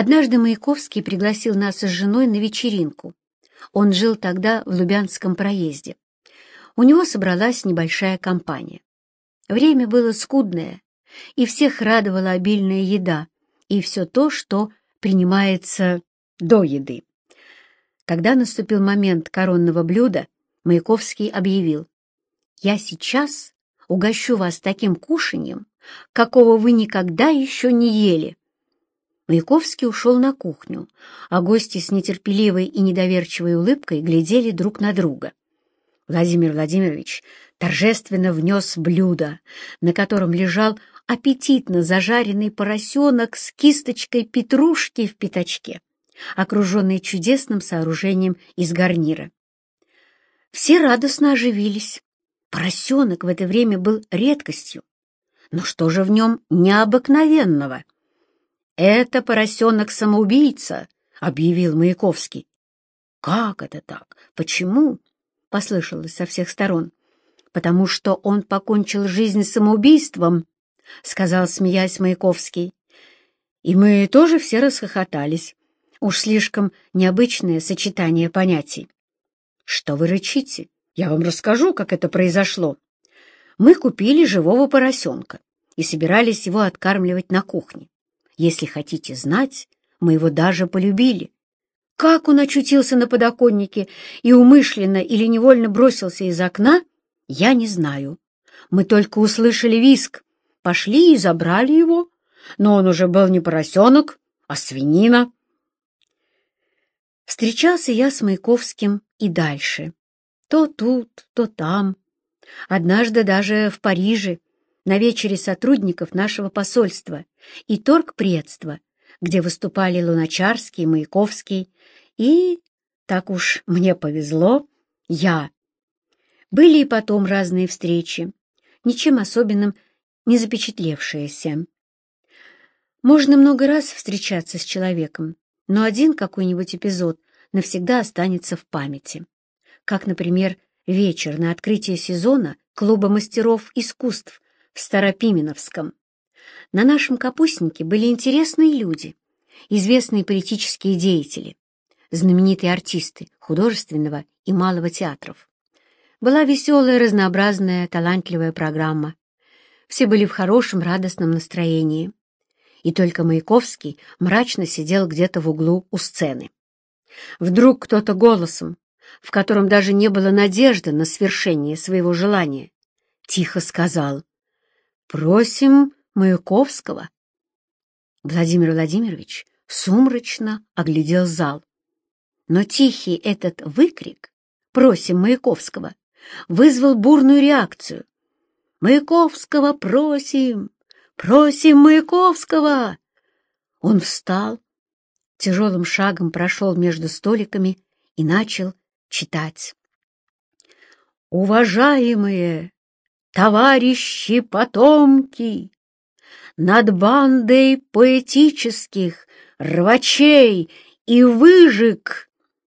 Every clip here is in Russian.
Однажды Маяковский пригласил нас с женой на вечеринку. Он жил тогда в Лубянском проезде. У него собралась небольшая компания. Время было скудное, и всех радовала обильная еда и все то, что принимается до еды. Когда наступил момент коронного блюда, Маяковский объявил, «Я сейчас угощу вас таким кушаньем, какого вы никогда еще не ели». Маяковский ушел на кухню, а гости с нетерпеливой и недоверчивой улыбкой глядели друг на друга. Владимир Владимирович торжественно внес блюдо, на котором лежал аппетитно зажаренный поросенок с кисточкой петрушки в пятачке, окруженный чудесным сооружением из гарнира. Все радостно оживились. Поросенок в это время был редкостью. Но что же в нем необыкновенного? «Это поросенок-самоубийца», — объявил Маяковский. «Как это так? Почему?» — послышалось со всех сторон. «Потому что он покончил жизнь самоубийством», — сказал, смеясь Маяковский. И мы тоже все расхохотались. Уж слишком необычное сочетание понятий. «Что вы рычите? Я вам расскажу, как это произошло. Мы купили живого поросенка и собирались его откармливать на кухне. Если хотите знать, мы его даже полюбили. Как он очутился на подоконнике и умышленно или невольно бросился из окна, я не знаю. Мы только услышали виск, пошли и забрали его, но он уже был не поросенок, а свинина. Встречался я с Маяковским и дальше. То тут, то там. Однажды даже в Париже, на вечере сотрудников нашего посольства и торгпредства, где выступали Луначарский, Маяковский и, так уж мне повезло, я. Были и потом разные встречи, ничем особенным не запечатлевшиеся. Можно много раз встречаться с человеком, но один какой-нибудь эпизод навсегда останется в памяти. Как, например, вечер на открытие сезона Клуба мастеров искусств в Старопименовском. На нашем капустнике были интересные люди, известные политические деятели, знаменитые артисты художественного и малого театров. Была веселая, разнообразная, талантливая программа. Все были в хорошем, радостном настроении и только Маяковский мрачно сидел где-то в углу у сцены. Вдруг кто-то голосом, в котором даже не было надежды на свершение своего желания, тихо сказал «Просим Маяковского». Владимир Владимирович сумрачно оглядел зал. Но тихий этот выкрик «Просим Маяковского» вызвал бурную реакцию. «Маяковского просим! Просим Маяковского!» Он встал, тяжелым шагом прошел между столиками и начал читать. «Уважаемые товарищи потомки, над бандой поэтических рвачей и выжиг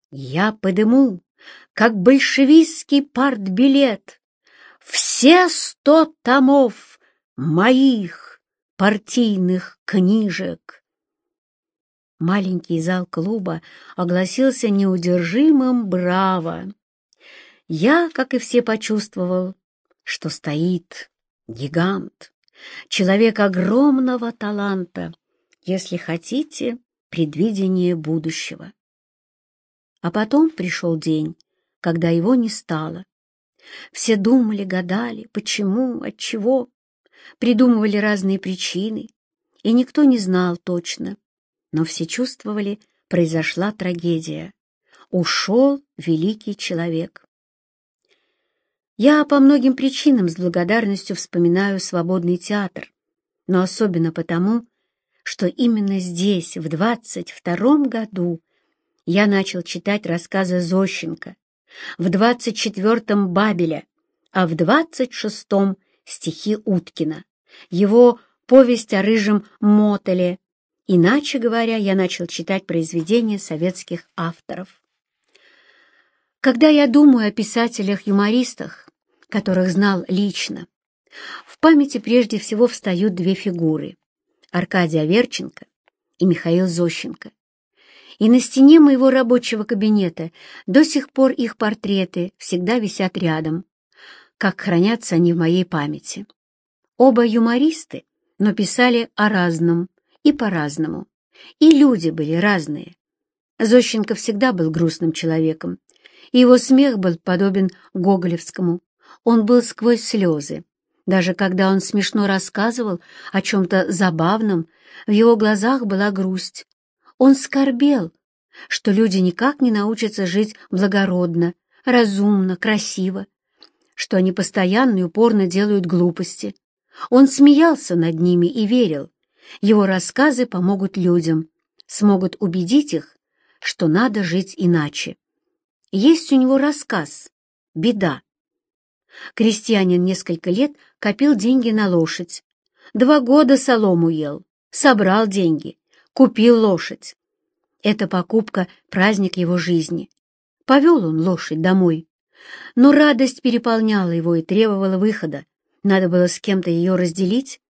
я подыму, как большевистский партбилет, все сто томов моих партийных книжек. Маленький зал клуба огласился неудержимым «Браво!». Я, как и все, почувствовал, что стоит гигант, человек огромного таланта, если хотите, предвидение будущего. А потом пришел день, когда его не стало. Все думали, гадали, почему, отчего придумывали разные причины, и никто не знал точно, но все чувствовали, произошла трагедия. Ушел великий человек. Я по многим причинам с благодарностью вспоминаю свободный театр, но особенно потому, что именно здесь, в двадцать втором году, я начал читать рассказы Зощенко, в двадцать четвертом Бабеля, а в двадцать шестом стихи Уткина, его повесть о рыжем мотеле. Иначе говоря, я начал читать произведения советских авторов. Когда я думаю о писателях-юмористах, которых знал лично, в памяти прежде всего встают две фигуры — Аркадий Аверченко и Михаил Зощенко. И на стене моего рабочего кабинета до сих пор их портреты всегда висят рядом, как хранятся они в моей памяти. Оба юмористы, но писали о разном и по-разному. И люди были разные. Зощенко всегда был грустным человеком, и его смех был подобен гоголевскому. Он был сквозь слезы. Даже когда он смешно рассказывал о чем-то забавном, в его глазах была грусть. Он скорбел, что люди никак не научатся жить благородно, разумно, красиво, что они постоянно и упорно делают глупости. Он смеялся над ними и верил, его рассказы помогут людям, смогут убедить их, что надо жить иначе. Есть у него рассказ «Беда». Крестьянин несколько лет копил деньги на лошадь. Два года солому ел, собрал деньги, купил лошадь. Эта покупка — праздник его жизни. Повел он лошадь домой. Но радость переполняла его и требовала выхода. Надо было с кем-то ее разделить.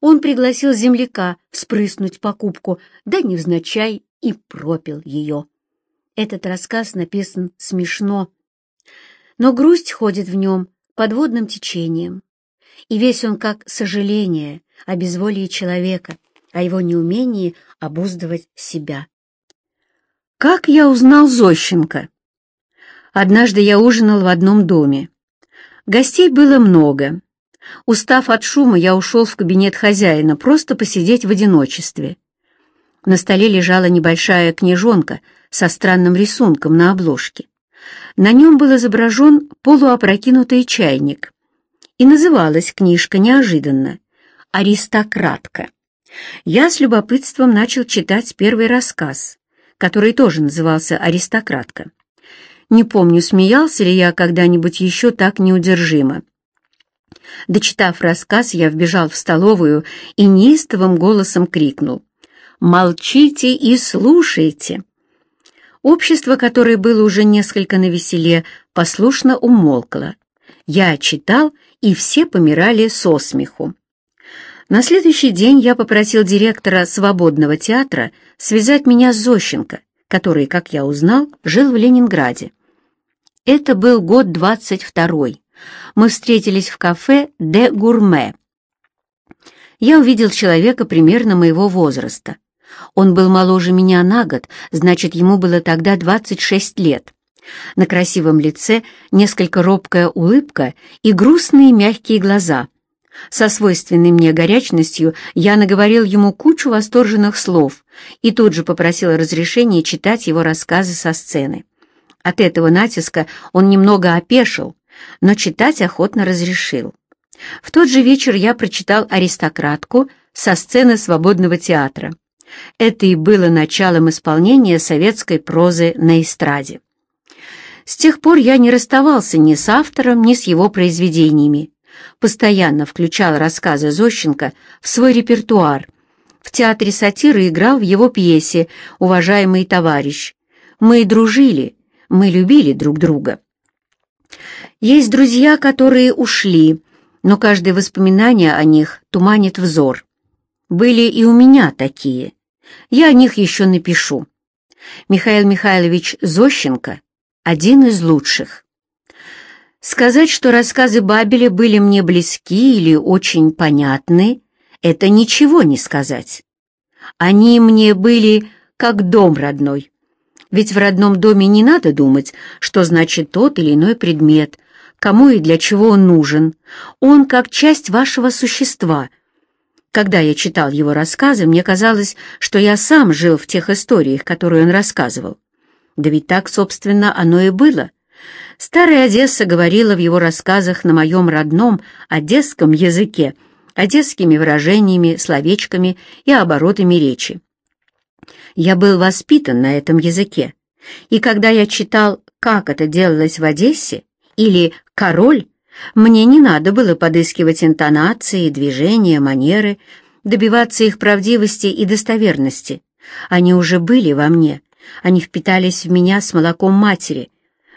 Он пригласил земляка вспрыснуть покупку, да невзначай и пропил ее. Этот рассказ написан смешно, но грусть ходит в нем подводным течением, и весь он как сожаление о безволии человека, о его неумении обуздывать себя. Как я узнал Зощенко? Однажды я ужинал в одном доме. Гостей было много. Устав от шума, я ушел в кабинет хозяина, просто посидеть в одиночестве. На столе лежала небольшая книжонка со странным рисунком на обложке. На нем был изображен полуопрокинутый чайник. И называлась книжка неожиданно «Аристократка». Я с любопытством начал читать первый рассказ, который тоже назывался «Аристократка». Не помню, смеялся ли я когда-нибудь еще так неудержимо. Дочитав рассказ, я вбежал в столовую и неистовым голосом крикнул «Молчите и слушайте!» Общество, которое было уже несколько навеселе, послушно умолкло. Я читал, и все помирали со смеху. На следующий день я попросил директора свободного театра связать меня с Зощенко, который, как я узнал, жил в Ленинграде. Это был год двадцать второй. Мы встретились в кафе «Де Гурме». Я увидел человека примерно моего возраста. Он был моложе меня на год, значит, ему было тогда 26 лет. На красивом лице несколько робкая улыбка и грустные мягкие глаза. Со свойственной мне горячностью я наговорил ему кучу восторженных слов и тут же попросил разрешения читать его рассказы со сцены. От этого натиска он немного опешил, но читать охотно разрешил. В тот же вечер я прочитал «Аристократку» со сцены свободного театра. Это и было началом исполнения советской прозы на эстраде. С тех пор я не расставался ни с автором, ни с его произведениями. Постоянно включал рассказы Зощенко в свой репертуар. В театре сатиры играл в его пьесе «Уважаемый товарищ». Мы дружили, мы любили друг друга. Есть друзья, которые ушли, но каждое воспоминание о них туманит взор. Были и у меня такие. Я о них еще напишу. Михаил Михайлович Зощенко — один из лучших. Сказать, что рассказы Бабеля были мне близки или очень понятны, это ничего не сказать. Они мне были как дом родной. Ведь в родном доме не надо думать, что значит тот или иной предмет, кому и для чего он нужен. Он как часть вашего существа — когда я читал его рассказы, мне казалось, что я сам жил в тех историях, которые он рассказывал. Да ведь так, собственно, оно и было. Старая Одесса говорила в его рассказах на моем родном одесском языке, одесскими выражениями, словечками и оборотами речи. Я был воспитан на этом языке, и когда я читал «Как это делалось в Одессе» или «Король», мне не надо было подыскивать интонации, движения, манеры, добиваться их правдивости и достоверности. Они уже были во мне, они впитались в меня с молоком матери.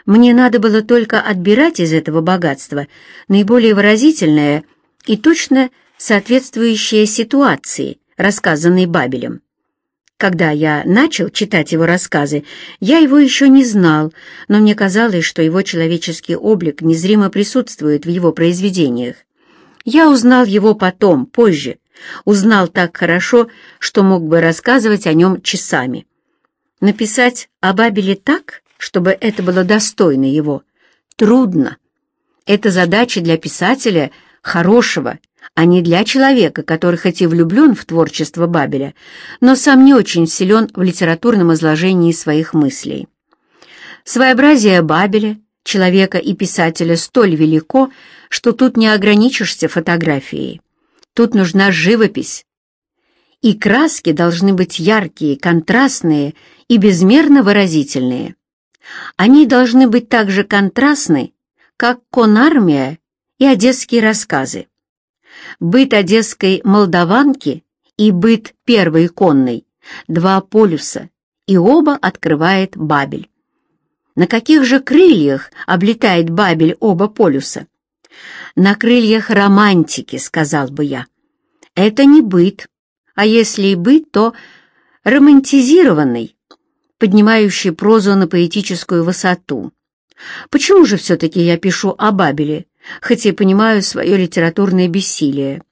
Мне надо было только отбирать из этого богатства наиболее выразительное и точно соответствующее ситуации, рассказанной Бабелем. Когда я начал читать его рассказы, я его еще не знал, но мне казалось, что его человеческий облик незримо присутствует в его произведениях. Я узнал его потом, позже, узнал так хорошо, что мог бы рассказывать о нем часами. Написать о Бабеле так, чтобы это было достойно его, трудно. Это задача для писателя хорошего, а не для человека, который хоть и влюблен в творчество Бабеля, но сам не очень силен в литературном изложении своих мыслей. Своеобразие Бабеля, человека и писателя столь велико, что тут не ограничишься фотографией. Тут нужна живопись. И краски должны быть яркие, контрастные и безмерно выразительные. Они должны быть так же контрастны, как конармия и одесские рассказы. Быт одесской молдаванки и быт первой конной — два полюса, и оба открывает Бабель. На каких же крыльях облетает Бабель оба полюса? На крыльях романтики, сказал бы я. Это не быт, а если и быт, то романтизированный, поднимающий прозу на поэтическую высоту. Почему же все-таки я пишу о Бабеле, хоть и понимаю свое литературное бессилие?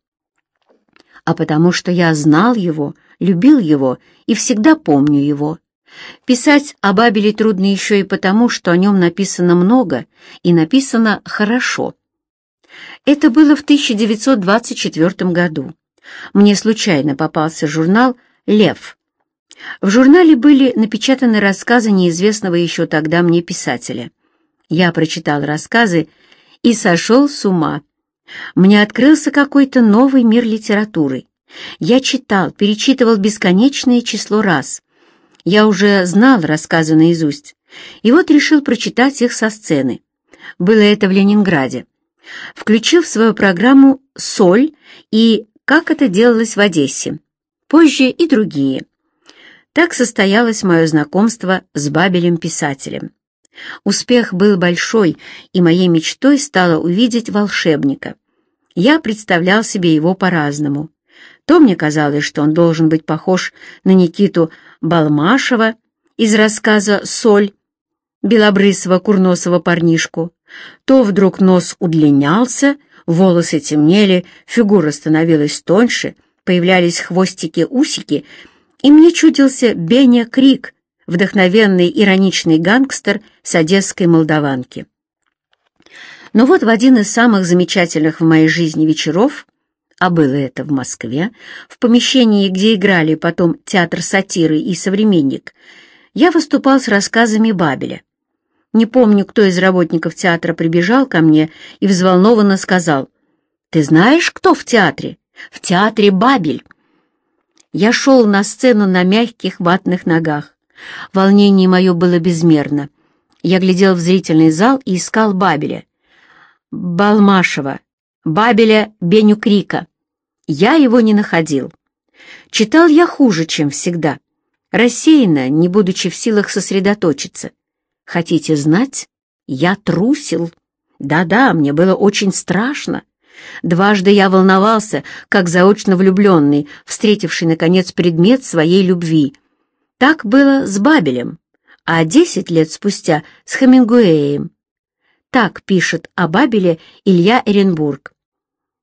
А потому что я знал его, любил его и всегда помню его. Писать о Бабеле трудно еще и потому, что о нем написано много и написано хорошо. Это было в 1924 году. Мне случайно попался журнал «Лев». В журнале были напечатаны рассказы неизвестного еще тогда мне писателя. Я прочитал рассказы и сошел с ума. Мне открылся какой-то новый мир литературы. Я читал, перечитывал бесконечное число раз. Я уже знал рассказы наизусть, и вот решил прочитать их со сцены. Было это в Ленинграде. Включил в свою программу «Соль» и «Как это делалось в Одессе». Позже и другие. Так состоялось мое знакомство с Бабелем-писателем. Успех был большой, и моей мечтой стало увидеть волшебника. Я представлял себе его по-разному. То мне казалось, что он должен быть похож на Никиту Балмашева из рассказа «Соль», белобрысого курносого парнишку, то вдруг нос удлинялся, волосы темнели, фигура становилась тоньше, появлялись хвостики-усики, и мне чудился Беня Крик, вдохновенный ироничный гангстер с одесской молдаванки. Но вот в один из самых замечательных в моей жизни вечеров, а было это в Москве, в помещении, где играли потом театр сатиры и современник, я выступал с рассказами Бабеля. Не помню, кто из работников театра прибежал ко мне и взволнованно сказал, «Ты знаешь, кто в театре? В театре Бабель». Я шел на сцену на мягких ватных ногах. Волнение мое было безмерно. Я глядел в зрительный зал и искал Бабеля. Балмашева, Бабеля Беню Крика. Я его не находил. Читал я хуже, чем всегда. Рассеянно, не будучи в силах сосредоточиться. Хотите знать? Я трусил. Да-да, мне было очень страшно. Дважды я волновался, как заочно влюбленный, встретивший, наконец, предмет своей любви — так было с Бабелем, а десять лет спустя с Хемингуэем. Так пишет о Бабеле Илья Эренбург.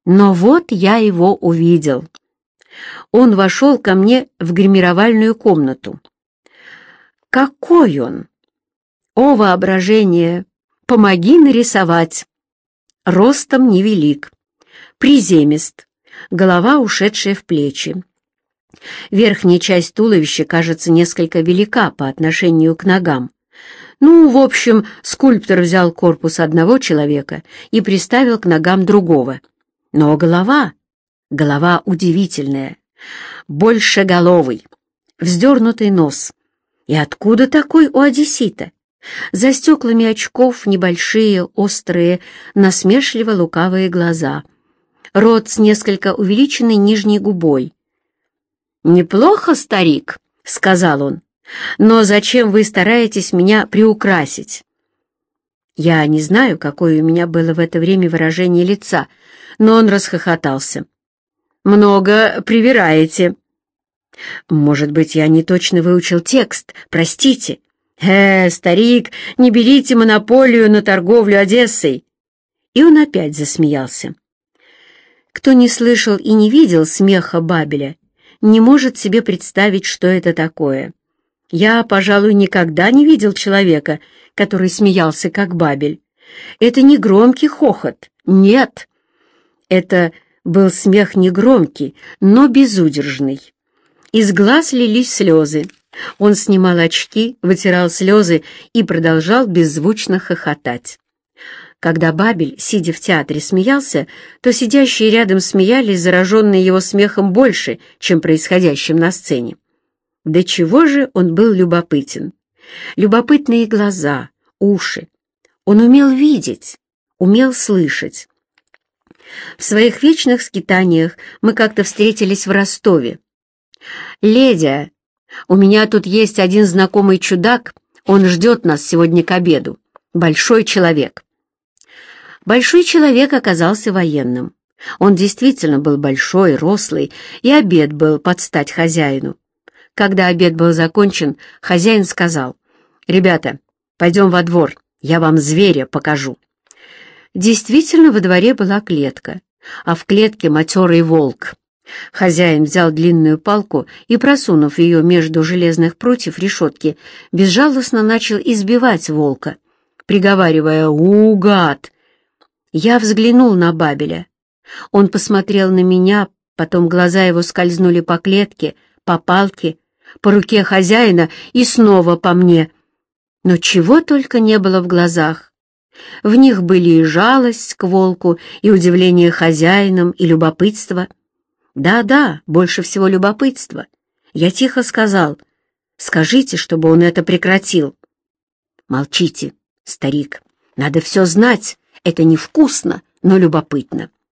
Но вот я его увидел. Он вошел ко мне в гримировальную комнату. Какой он! О, воображение! Помоги нарисовать! Ростом невелик, приземист, голова ушедшая в плечи, Верхняя часть туловища кажется несколько велика по отношению к ногам. Ну, в общем, скульптор взял корпус одного человека и приставил к ногам другого. Но голова, голова удивительная, большеголовый, вздернутый нос. И откуда такой у одессита? За стеклами очков небольшие, острые, насмешливо-лукавые глаза. Рот с несколько увеличенной нижней губой, «Неплохо, старик», — сказал он, — «но зачем вы стараетесь меня приукрасить?» Я не знаю, какое у меня было в это время выражение лица, но он расхохотался. «Много привираете». Может быть, я не точно выучил текст, простите. «Э, старик, не берите монополию на торговлю Одессой!» И он опять засмеялся. Кто не слышал и не видел смеха Бабеля, не может себе представить, что это такое. Я, пожалуй, никогда не видел человека, который смеялся, как Бабель. Это не громкий хохот, нет. Это был смех негромкий, но безудержный. Из глаз лились слезы. Он снимал очки, вытирал слезы и продолжал беззвучно хохотать. Когда Бабель, сидя в театре, смеялся, то сидящие рядом смеялись, зараженные его смехом больше, чем происходящим на сцене. До чего же он был любопытен? Любопытные глаза, уши. Он умел видеть, умел слышать. В своих вечных скитаниях мы как-то встретились в Ростове. «Ледя, у меня тут есть один знакомый чудак, он ждет нас сегодня к обеду. Большой человек. Большой человек оказался военным. Он действительно был большой, рослый, и обед был под стать хозяину. Когда обед был закончен, хозяин сказал, «Ребята, пойдем во двор, я вам зверя покажу». Действительно, во дворе была клетка, а в клетке матерый волк. Хозяин взял длинную палку и, просунув ее между железных прутьев решетки, безжалостно начал избивать волка, приговаривая «У, гад!» Я взглянул на Бабеля. Он посмотрел на меня, потом глаза его скользнули по клетке, по палке, по руке хозяина и снова по мне. Но чего только не было в глазах. В них были и жалость к волку, и удивление хозяином, и любопытство. Да-да, больше всего любопытство. Я тихо сказал, скажите, чтобы он это прекратил. Молчите, старик, надо все знать. Это невкусно, но любопытно.